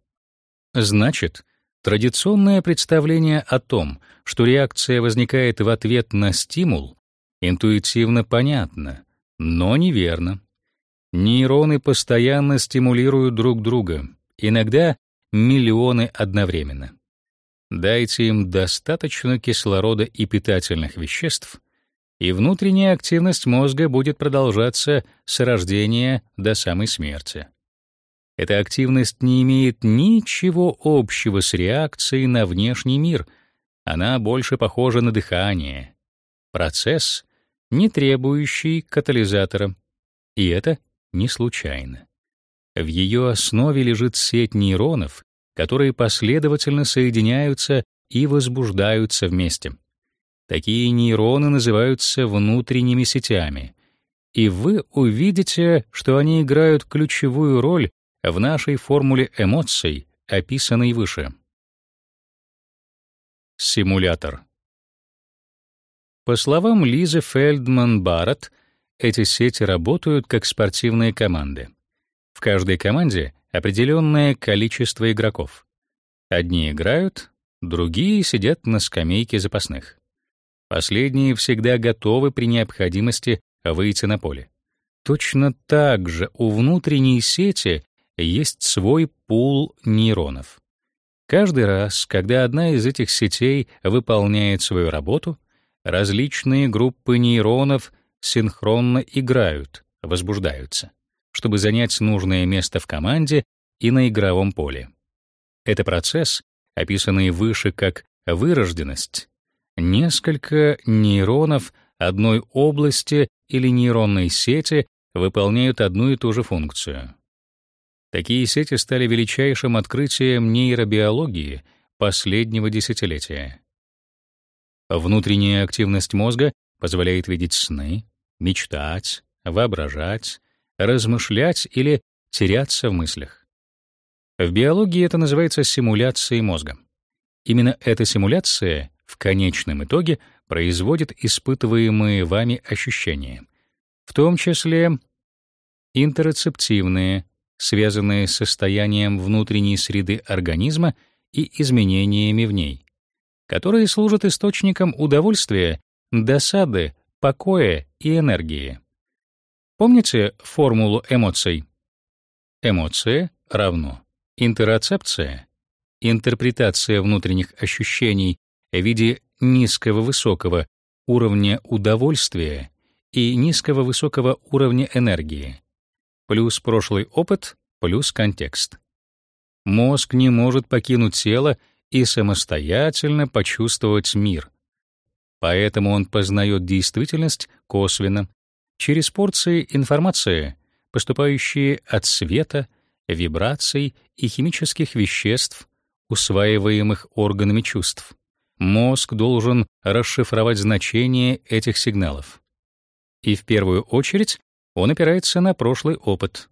Speaker 1: Значит, традиционное представление о том, что реакция возникает в ответ на стимул, интуитивно понятно, но неверно. Нейроны постоянно стимулируют друг друга, иногда миллионы одновременно. Дайте им достаточно кислорода и питательных веществ, и внутренняя активность мозга будет продолжаться с рождения до самой смерти. Эта активность не имеет ничего общего с реакцией на внешний мир, она больше похожа на дыхание. Процесс, не требующий катализатора. И это не случайно. В ее основе лежит сеть нейронов, которые последовательно соединяются и возбуждаются вместе. Такие нейроны называются внутренними сетями, и вы увидите, что они играют ключевую роль в нашей формуле эмоций, описанной выше. Симулятор. По словам Лизы Фельдман-Барретт, эти сети работают как спортивные команды. В каждой команде определенное количество игроков. Одни играют, другие сидят на скамейке запасных. Последние всегда готовы при необходимости выйти на поле. Точно так же у внутренней сети есть свой пул нейронов. Каждый раз, когда одна из этих сетей выполняет свою работу, различные группы нейронов синхронно играют, возбуждаются, чтобы занять нужное место в команде и на игровом поле. Это процесс, описанный выше как вырожденность. Несколько нейронов одной области или нейронной сети выполняют одну и ту же функцию. Такие сети стали величайшим открытием нейробиологии последнего десятилетия. Внутренняя активность мозга позволяет видеть сны, мечтать, воображать, размышлять или теряться в мыслях. В биологии это называется симуляцией мозга. Именно эта симуляция в конечном итоге производит испытываемые вами ощущения, в том числе интероцептивные, связанные с состоянием внутренней среды организма и изменениями в ней, которые служат источником удовольствия, досады, покоя и энергии. Помните формулу эмоций? Эмоция равно интероцепция, интерпретация внутренних ощущений в виде низкого-высокого уровня удовольствия и низкого-высокого уровня энергии, плюс прошлый опыт, плюс контекст. Мозг не может покинуть тело и самостоятельно почувствовать мир. Поэтому он познает действительность косвенно, через порции информации, поступающие от света, вибраций и химических веществ, усваиваемых органами чувств. Мозг должен расшифровать значение этих сигналов. И в первую очередь он опирается на прошлый опыт.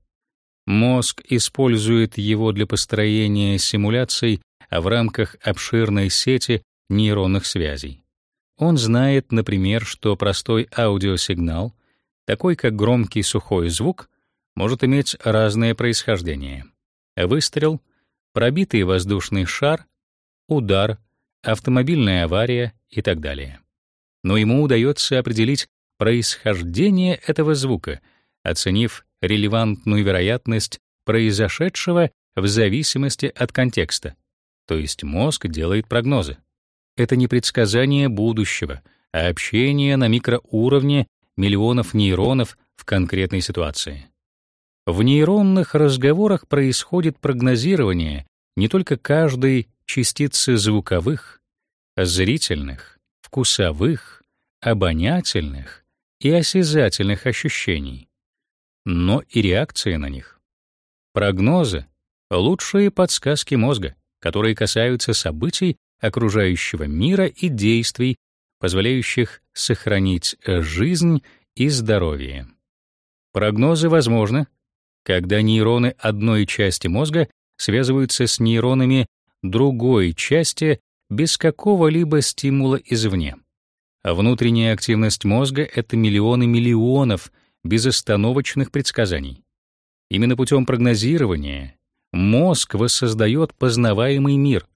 Speaker 1: Мозг использует его для построения симуляций в рамках обширной сети нейронных связей. Он знает, например, что простой аудиосигнал, такой как громкий сухой звук, может иметь разное происхождение. Выстрел, пробитый воздушный шар, удар, автомобильная авария и так далее. Но ему удается определить происхождение этого звука, оценив релевантную вероятность произошедшего в зависимости от контекста. То есть мозг делает прогнозы. Это не предсказание будущего, а общение на микроуровне миллионов нейронов в конкретной ситуации. В нейронных разговорах происходит прогнозирование не только каждой частицы звуковых, зрительных, вкусовых, обонятельных и осязательных ощущений, но и реакции на них. Прогнозы — лучшие подсказки мозга, которые касаются событий окружающего мира и действий, позволяющих сохранить жизнь и здоровье. Прогнозы возможны, когда нейроны одной части мозга связываются с нейронами другой части без какого-либо стимула извне. А внутренняя активность мозга — это миллионы миллионов безостановочных предсказаний. Именно путем прогнозирования мозг воссоздает познаваемый мир.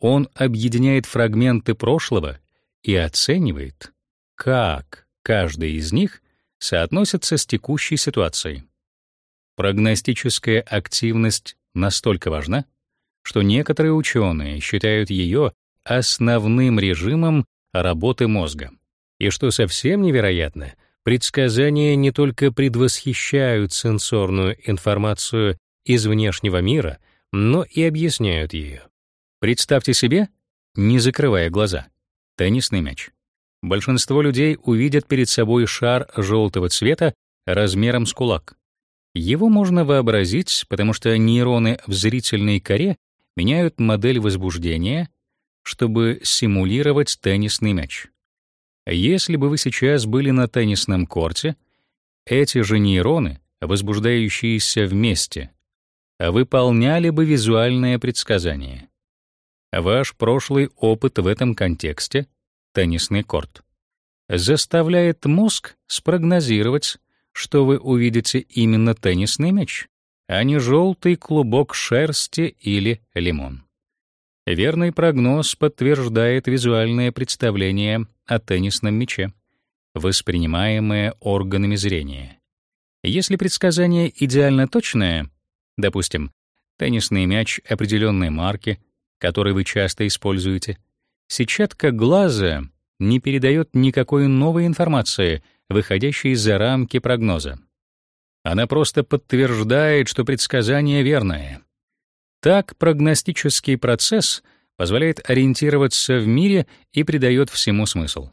Speaker 1: Он объединяет фрагменты прошлого и оценивает, как каждый из них соотносится с текущей ситуацией. Прогностическая активность настолько важна, что некоторые ученые считают ее основным режимом работы мозга. И что совсем невероятно, предсказания не только предвосхищают сенсорную информацию из внешнего мира, но и объясняют ее. Представьте себе, не закрывая глаза, теннисный мяч. Большинство людей увидят перед собой шар желтого цвета размером с кулак. Его можно вообразить, потому что нейроны в зрительной коре меняют модель возбуждения чтобы симулировать теннисный мяч. Если бы вы сейчас были на теннисном корте, эти же нейроны, возбуждающиеся вместе, выполняли бы визуальное предсказание. Ваш прошлый опыт в этом контексте — теннисный корт — заставляет мозг спрогнозировать, что вы увидите именно теннисный мяч, а не желтый клубок шерсти или лимон. Верный прогноз подтверждает визуальное представление о теннисном мяче, воспринимаемое органами зрения. Если предсказание идеально точное, допустим, теннисный мяч определенной марки, который вы часто используете, сетчатка глаза не передает никакой новой информации, выходящей за рамки прогноза. Она просто подтверждает, что предсказание верное. Так прогностический процесс позволяет ориентироваться в мире и придает всему смысл.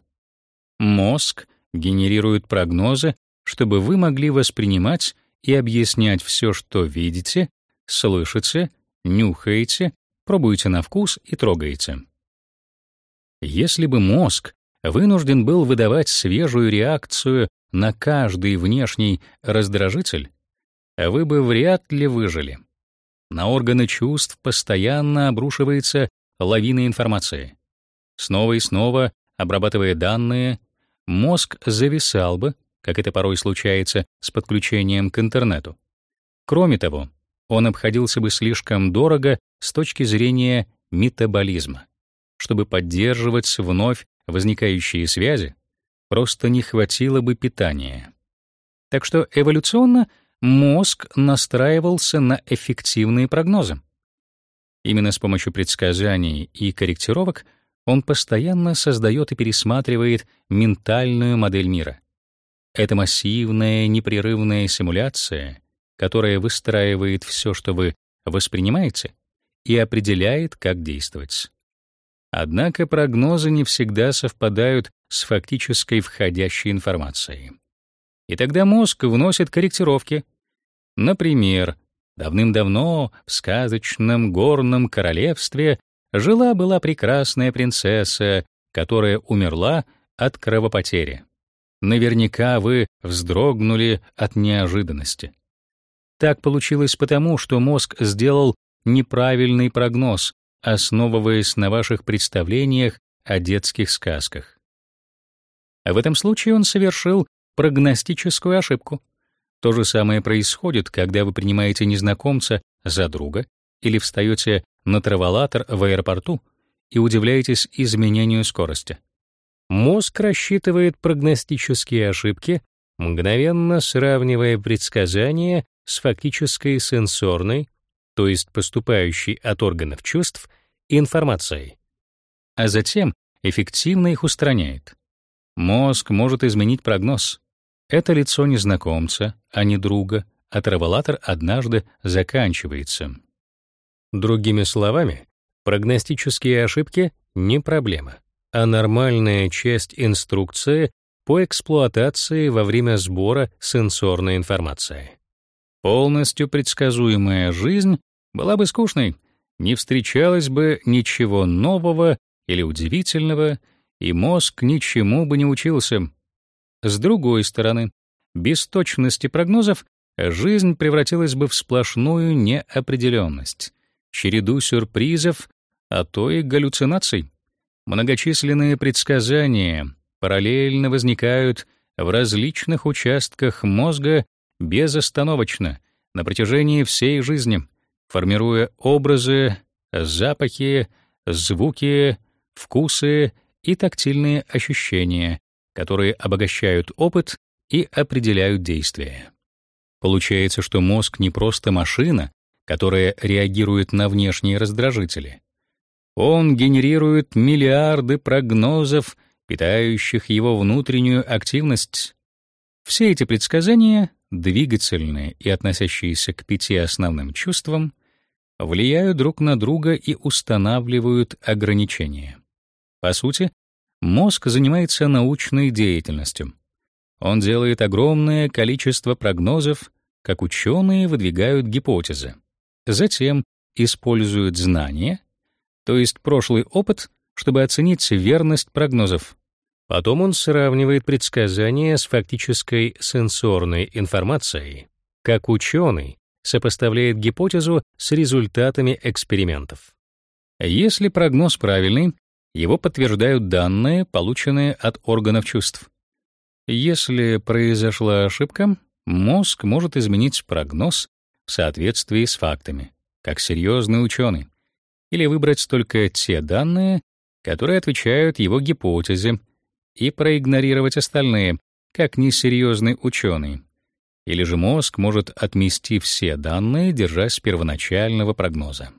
Speaker 1: Мозг генерирует прогнозы, чтобы вы могли воспринимать и объяснять все, что видите, слышите, нюхаете, пробуете на вкус и трогаете. Если бы мозг вынужден был выдавать свежую реакцию на каждый внешний раздражитель, вы бы вряд ли выжили. На органы чувств постоянно обрушивается лавина информации. Снова и снова, обрабатывая данные, мозг зависал бы, как это порой случается с подключением к интернету. Кроме того, он обходился бы слишком дорого с точки зрения метаболизма. Чтобы поддерживать вновь возникающие связи, просто не хватило бы питания. Так что эволюционно мозг настраивался на эффективные прогнозы. Именно с помощью предсказаний и корректировок он постоянно создает и пересматривает ментальную модель мира. Это массивная непрерывная симуляция, которая выстраивает все, что вы воспринимаете, и определяет, как действовать. Однако прогнозы не всегда совпадают с фактической входящей информацией. И тогда мозг вносит корректировки. Например, давным-давно в сказочном горном королевстве жила-была прекрасная принцесса, которая умерла от кровопотери. Наверняка вы вздрогнули от неожиданности. Так получилось потому, что мозг сделал неправильный прогноз, основываясь на ваших представлениях о детских сказках. В этом случае он совершил прогностическую ошибку. То же самое происходит, когда вы принимаете незнакомца за друга или встаете на траволатор в аэропорту и удивляетесь изменению скорости. Мозг рассчитывает прогностические ошибки, мгновенно сравнивая предсказания с фактической сенсорной, то есть поступающей от органов чувств, информацией, а затем эффективно их устраняет. Мозг может изменить прогноз. Это лицо незнакомца, а не друга, а траволатор однажды заканчивается. Другими словами, прогностические ошибки — не проблема, а нормальная часть инструкции по эксплуатации во время сбора сенсорной информации. Полностью предсказуемая жизнь была бы скучной, не встречалось бы ничего нового или удивительного, и мозг ничему бы не учился. С другой стороны, без точности прогнозов жизнь превратилась бы в сплошную неопределенность череду сюрпризов, а то и галлюцинаций. Многочисленные предсказания параллельно возникают в различных участках мозга безостановочно на протяжении всей жизни, формируя образы, запахи, звуки, вкусы и тактильные ощущения, которые обогащают опыт и определяют действия. Получается, что мозг не просто машина, которая реагирует на внешние раздражители. Он генерирует миллиарды прогнозов, питающих его внутреннюю активность. Все эти предсказания, двигательные и относящиеся к пяти основным чувствам, влияют друг на друга и устанавливают ограничения. По сути, мозг занимается научной деятельностью. Он делает огромное количество прогнозов, как ученые выдвигают гипотезы. Затем используют знания, то есть прошлый опыт, чтобы оценить верность прогнозов. Потом он сравнивает предсказания с фактической сенсорной информацией. Как ученый, сопоставляет гипотезу с результатами экспериментов. Если прогноз правильный, его подтверждают данные, полученные от органов чувств. Если произошла ошибка, мозг может изменить прогноз в соответствии с фактами, как серьезный ученый, или выбрать только те данные, которые отвечают его гипотезе, и проигнорировать остальные, как несерьезный ученый. или же мозг может отмести все данные, держась первоначального прогноза.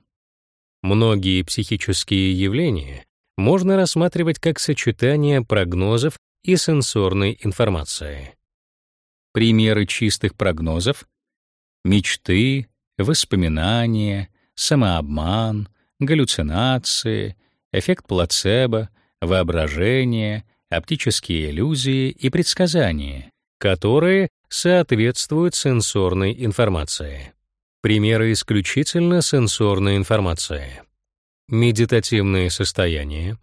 Speaker 2: Многие психические явления можно рассматривать как сочетание прогнозов и сенсорной информации.
Speaker 1: Примеры чистых прогнозов — мечты, воспоминания, самообман, галлюцинации, эффект плацебо, воображение, оптические иллюзии и предсказания, которые соответствуют сенсорной информации. Примеры исключительно сенсорной информации. Медитативные состояния,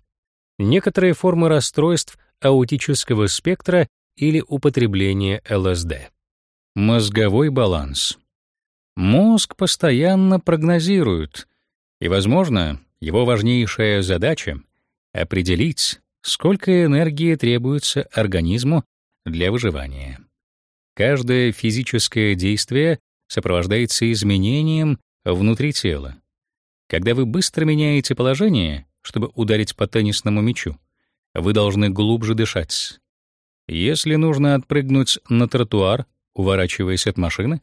Speaker 1: некоторые формы расстройств аутического спектра или употребление ЛСД. Мозговой баланс. Мозг постоянно прогнозирует, и, возможно, его важнейшая задача — определить, сколько энергии требуется организму для выживания. Каждое физическое действие сопровождается изменением внутри тела. Когда вы быстро меняете положение, чтобы ударить по теннисному мячу, вы должны глубже дышать. Если нужно отпрыгнуть на тротуар, уворачиваясь от машины,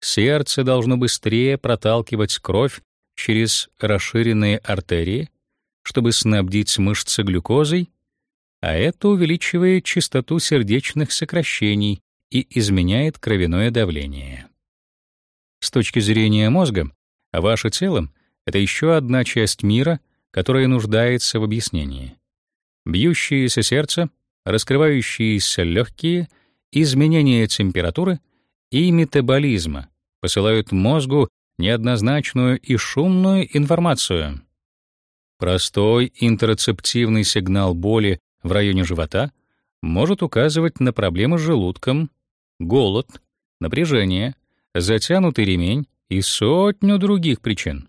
Speaker 1: сердце должно быстрее проталкивать кровь через расширенные артерии, чтобы снабдить мышцы глюкозой, а это увеличивает частоту сердечных сокращений и изменяет кровяное давление. С точки зрения мозга, ваше тело — это еще одна часть мира, которая нуждается в объяснении. Бьющееся сердце, раскрывающиеся легкие, изменение температуры и метаболизма посылают мозгу неоднозначную и шумную информацию. Простой интерцептивный сигнал боли в районе живота может указывать на проблемы с желудком, голод, напряжение, затянутый ремень и сотню других причин.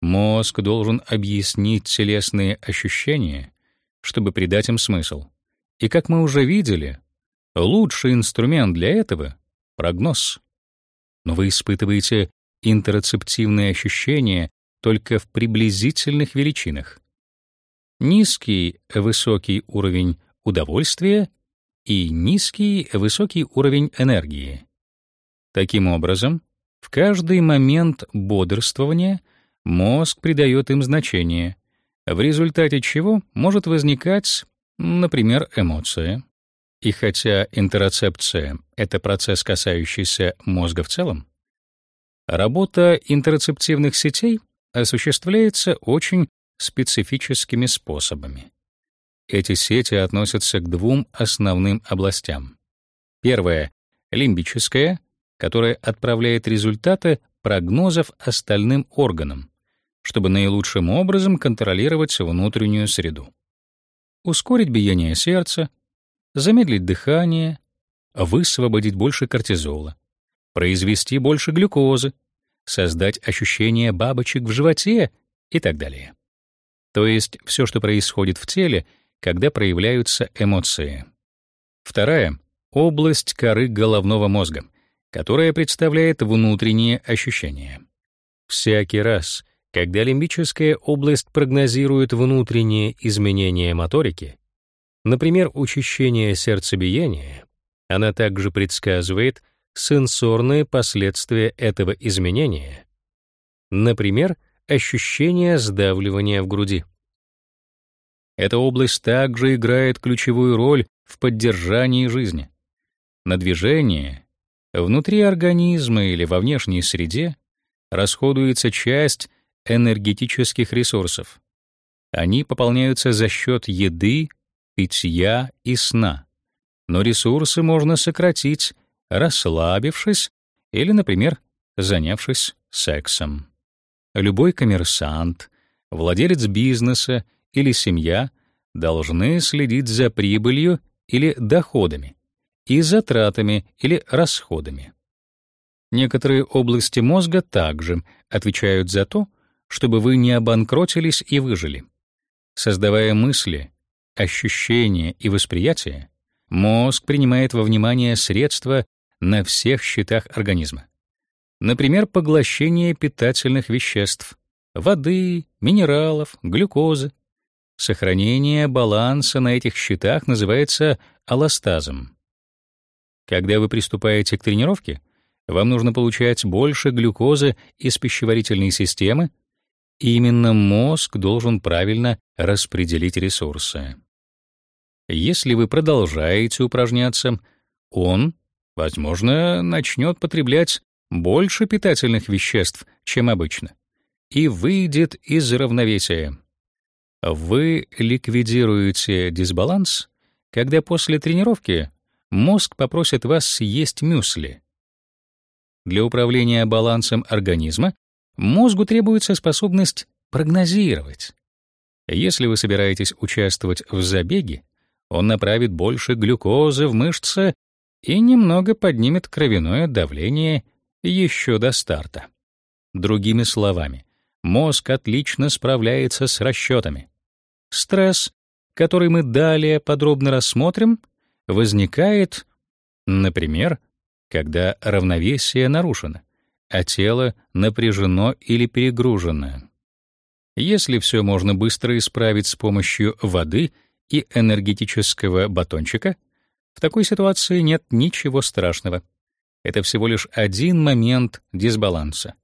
Speaker 1: Мозг должен объяснить телесные ощущения, чтобы придать им смысл. И как мы уже видели, лучший инструмент для этого — прогноз. Но вы испытываете интерцептивные ощущения только в приблизительных величинах. Низкий высокий уровень удовольствия и низкий высокий уровень энергии. Таким образом, в каждый момент бодрствования мозг придает им значение, в результате чего может возникать, например, эмоция. И хотя интерцепция — это процесс, касающийся мозга в целом, работа интерцептивных сетей осуществляется очень специфическими способами. Эти сети относятся к двум основным областям. Первая — лимбическая, которая отправляет результаты прогнозов остальным органам, чтобы наилучшим образом контролировать внутреннюю среду. Ускорить биение сердца, замедлить дыхание, высвободить больше кортизола, произвести больше глюкозы, создать ощущение бабочек в животе и так далее. То есть все, что происходит в теле, когда проявляются эмоции. Вторая — область коры головного мозга, которая представляет внутренние ощущения. Всякий раз, когда лимбическая область прогнозирует внутренние изменения моторики, например, учащение сердцебиения, она также предсказывает сенсорные последствия этого изменения, например, ощущение сдавливания в груди. Эта область также играет ключевую роль в поддержании жизни. На движение, внутри организма или во внешней среде расходуется часть энергетических ресурсов. Они пополняются за счет еды, питья и сна. Но ресурсы можно сократить, расслабившись или, например, занявшись сексом. Любой коммерсант, владелец бизнеса или семья должны следить за прибылью или доходами и затратами или расходами. Некоторые области мозга также отвечают за то, чтобы вы не обанкротились и выжили. Создавая мысли, ощущения и восприятия, мозг принимает во внимание средства на всех счетах организма. Например, поглощение питательных веществ, воды, минералов, глюкозы. Сохранение баланса на этих счетах называется аллостазом. Когда вы приступаете к тренировке, вам нужно получать больше глюкозы из пищеварительной системы, и именно мозг должен правильно распределить ресурсы. Если вы продолжаете упражняться, он, возможно, начнет потреблять больше питательных веществ, чем обычно, и выйдет из равновесия. Вы ликвидируете дисбаланс, когда после тренировки мозг попросит вас съесть мюсли. Для управления балансом организма мозгу требуется способность прогнозировать. Если вы собираетесь участвовать в забеге, он направит больше глюкозы в мышцы и немного поднимет кровяное давление еще до старта. Другими словами, мозг отлично справляется с расчетами. Стресс, который мы далее подробно рассмотрим, возникает, например, когда равновесие нарушено, а тело напряжено или перегружено. Если все можно быстро исправить с помощью воды и энергетического батончика, в такой ситуации нет ничего страшного. Это всего лишь один момент дисбаланса.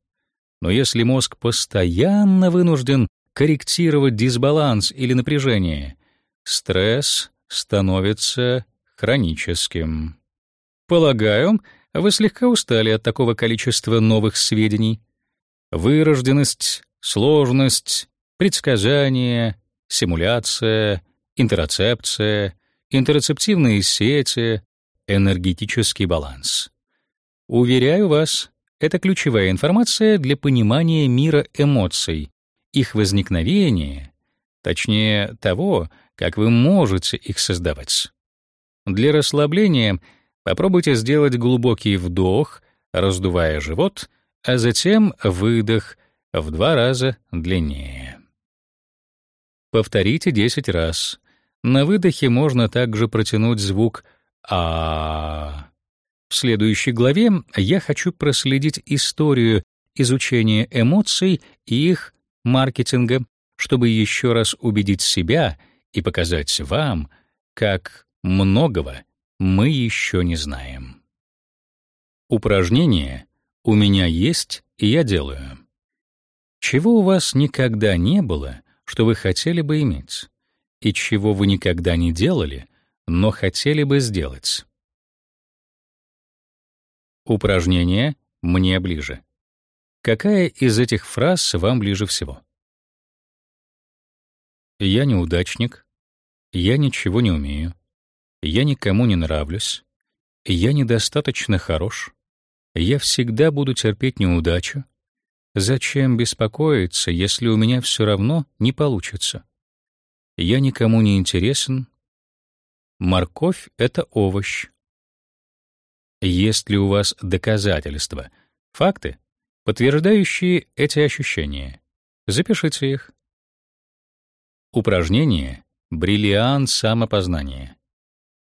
Speaker 1: Но если мозг постоянно вынужден корректировать дисбаланс или напряжение, стресс становится хроническим. Полагаю, вы слегка устали от такого количества новых сведений. Вырожденность, сложность, предсказания, симуляция, интерцепция, интерцептивные сети, энергетический баланс. Уверяю вас, это ключевая информация для понимания мира эмоций, их возникновения, точнее того, как вы можете их создавать. Для расслабления попробуйте сделать глубокий вдох, раздувая живот, а затем выдох в два раза длиннее. Повторите 10 раз. На выдохе можно также протянуть звук а. В следующей главе я хочу проследить историю изучения эмоций и их маркетинга, чтобы еще раз убедить себя и показать вам, как многого мы еще не знаем. Упражнение «У меня есть, и я делаю». Чего у вас никогда не было, что вы хотели бы иметь? И чего вы никогда не делали, но хотели бы сделать? Упражнение «Мне ближе». Какая из этих фраз вам ближе всего? Я неудачник. Я ничего не умею. Я никому не нравлюсь. Я недостаточно хорош. Я всегда буду терпеть неудачу. Зачем беспокоиться, если у меня все равно не получится? Я никому не интересен. Морковь — это овощ. Есть ли у вас доказательства, факты, подтверждающие эти ощущения? Запишите их. Упражнение «Бриллиант самопознания».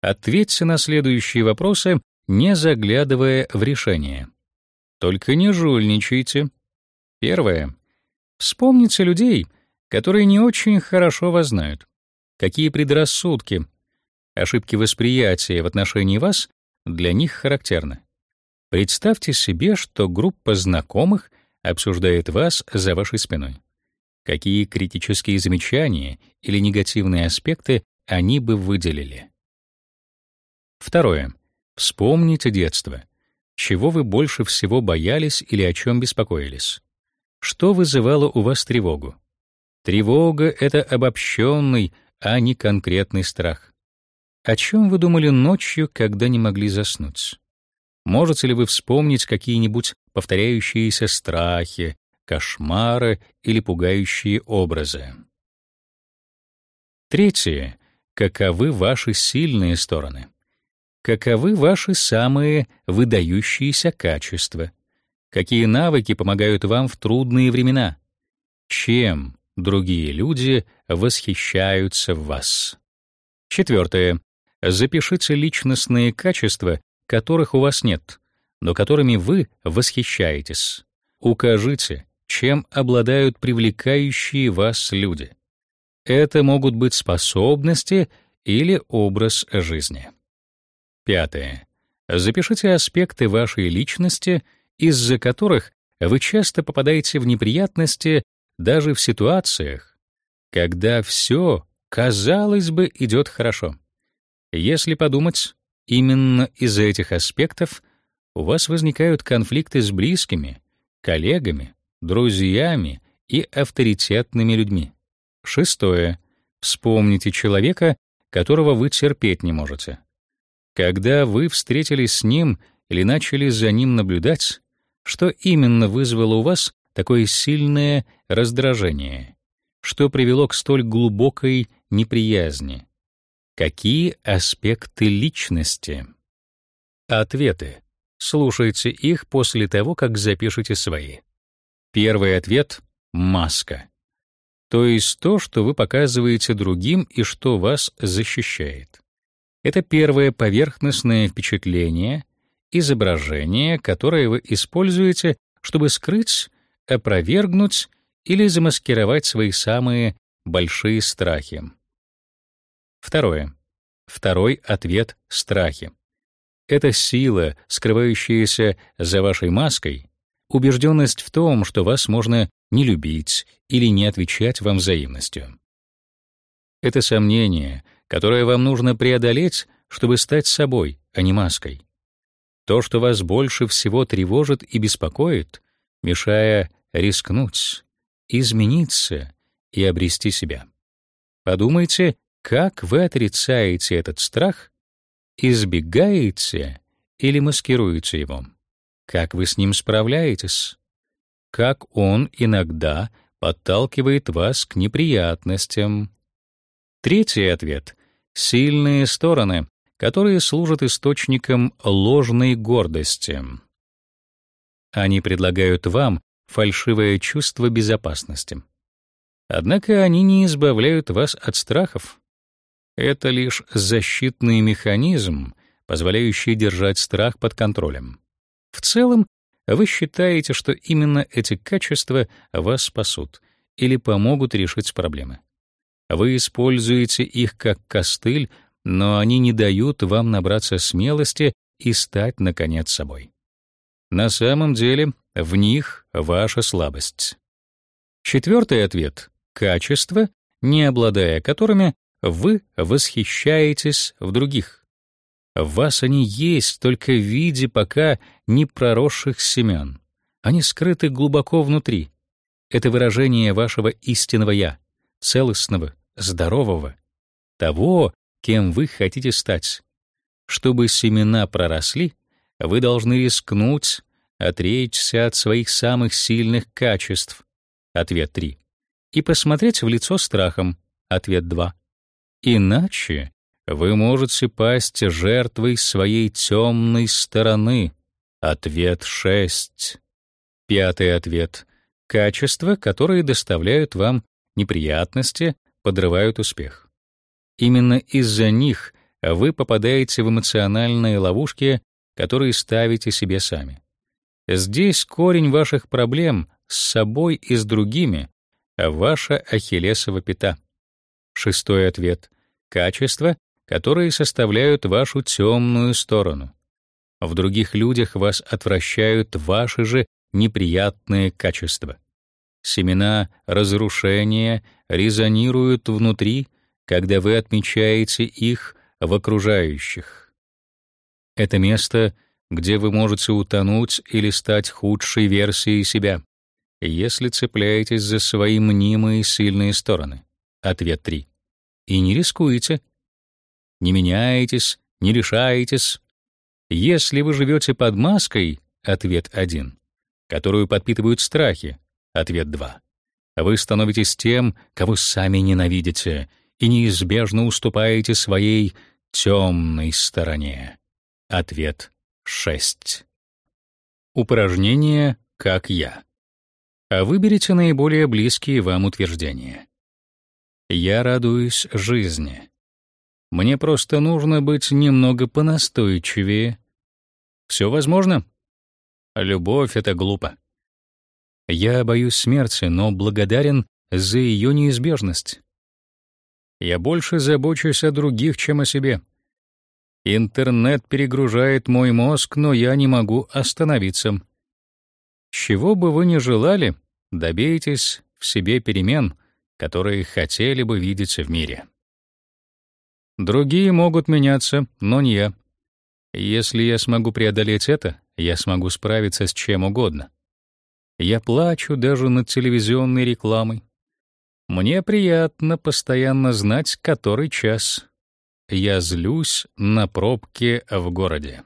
Speaker 1: Ответьте на следующие вопросы, не заглядывая в решение. Только не жульничайте. Первое. Вспомните людей, которые не очень хорошо вас знают. Какие предрассудки, ошибки восприятия в отношении вас для них характерны. Представьте себе, что группа знакомых обсуждает вас за вашей спиной. Какие критические замечания или негативные аспекты они бы выделили? Второе. Вспомните детство. Чего вы больше всего боялись или о чем беспокоились? Что вызывало у вас тревогу? Тревога — это обобщенный, а не конкретный страх. О чем вы думали ночью, когда не могли заснуть? Можете ли вы вспомнить какие-нибудь повторяющиеся страхи, кошмары или пугающие образы? Третье. Каковы ваши сильные стороны? Каковы ваши самые выдающиеся качества? Какие навыки помогают вам в трудные времена? Чем другие люди восхищаются в вас? Четвертое. Запишите личностные качества, которых у вас нет, но которыми вы восхищаетесь. Укажите, чем обладают привлекающие вас люди. Это могут быть способности или образ жизни. Пятое. Запишите аспекты вашей личности, из-за которых вы часто попадаете в неприятности даже в ситуациях, когда все, казалось бы, идет хорошо. Если подумать, именно из-за этих аспектов у вас возникают конфликты с близкими, коллегами, друзьями и авторитетными людьми. Шестое. Вспомните человека, которого вы терпеть не можете. Когда вы встретились с ним или начали за ним наблюдать, что именно вызвало у вас такое сильное раздражение? Что привело к столь глубокой неприязни? Какие аспекты личности? Ответы. Слушайте их после того, как запишете свои. Первый ответ — маска. То есть то, что вы показываете другим и что вас защищает. Это первое поверхностное впечатление, изображение, которое вы используете, чтобы скрыть, опровергнуть или замаскировать свои самые большие страхи. Второе. Второй ответ — страхи. Это сила, скрывающаяся за вашей маской, убежденность в том, что вас можно не любить или не отвечать вам взаимностью. Это сомнение, которое вам нужно преодолеть, чтобы стать собой, а не маской. То, что вас больше всего тревожит и беспокоит, мешая рискнуть, измениться и обрести себя. Подумайте, как вы отрицаете этот страх, избегаете или маскируете его. Как вы с ним справляетесь? Как он иногда подталкивает вас к неприятностям? Третий ответ — сильные стороны, которые служат источником ложной гордости. Они предлагают вам фальшивое чувство безопасности. Однако они не избавляют вас от страхов. Это лишь защитный механизм, позволяющий держать страх под контролем. В целом, вы считаете, что именно эти качества вас спасут или помогут решить проблемы. Вы используете их как костыль, но они не дают вам набраться смелости и стать наконец собой. На самом деле, в них ваша слабость. Четвертый ответ качества, не обладая которыми вы восхищаетесь в других. В вас они есть только в виде пока не проросших семян. Они скрыты глубоко внутри. Это выражение вашего истинного «я», целостного, здорового, того, кем вы хотите стать. Чтобы семена проросли, вы должны рискнуть, отречься от своих самых сильных качеств. Ответ 3. И посмотреть в лицо страхом. Ответ 2. Иначе вы можете пасть жертвой своей темной стороны. Ответ 6. Пятый ответ. Качества, которые доставляют вам неприятности, подрывают успех. Именно из-за них вы попадаете в эмоциональные ловушки, которые ставите себе сами. Здесь корень ваших проблем с собой и с другими, ваша ахиллесова пята. Шестой ответ. Качества, которые составляют вашу темную сторону. В других людях вас отвращают ваши же неприятные качества. Семена разрушения резонируют внутри, когда вы отмечаете их в окружающих. Это место, где вы можете утонуть или стать худшей версией себя, если цепляетесь за свои мнимые сильные стороны. Ответ 3. И не рискуете, не меняетесь, не решаетесь. Если вы живете под маской, ответ один, которую подпитывают страхи, ответ два, вы становитесь тем, кого сами ненавидите, и неизбежно уступаете своей темной стороне. Ответ шесть. Упражнение «Как я». А выберите наиболее близкие вам утверждения. Я радуюсь жизни. Мне просто нужно быть немного понастойчивее. Все возможно? Любовь — это глупо. Я боюсь смерти, но благодарен за ее неизбежность. Я больше забочусь о других, чем о себе. Интернет перегружает мой мозг, но я не могу остановиться. Чего бы вы ни желали, добейтесь в себе перемен, которые хотели бы видеть в мире. Другие могут меняться, но не я. Если я смогу преодолеть это, я смогу справиться с чем угодно. Я плачу даже над телевизионной рекламой. Мне приятно постоянно знать, который час. Я злюсь на пробки в городе.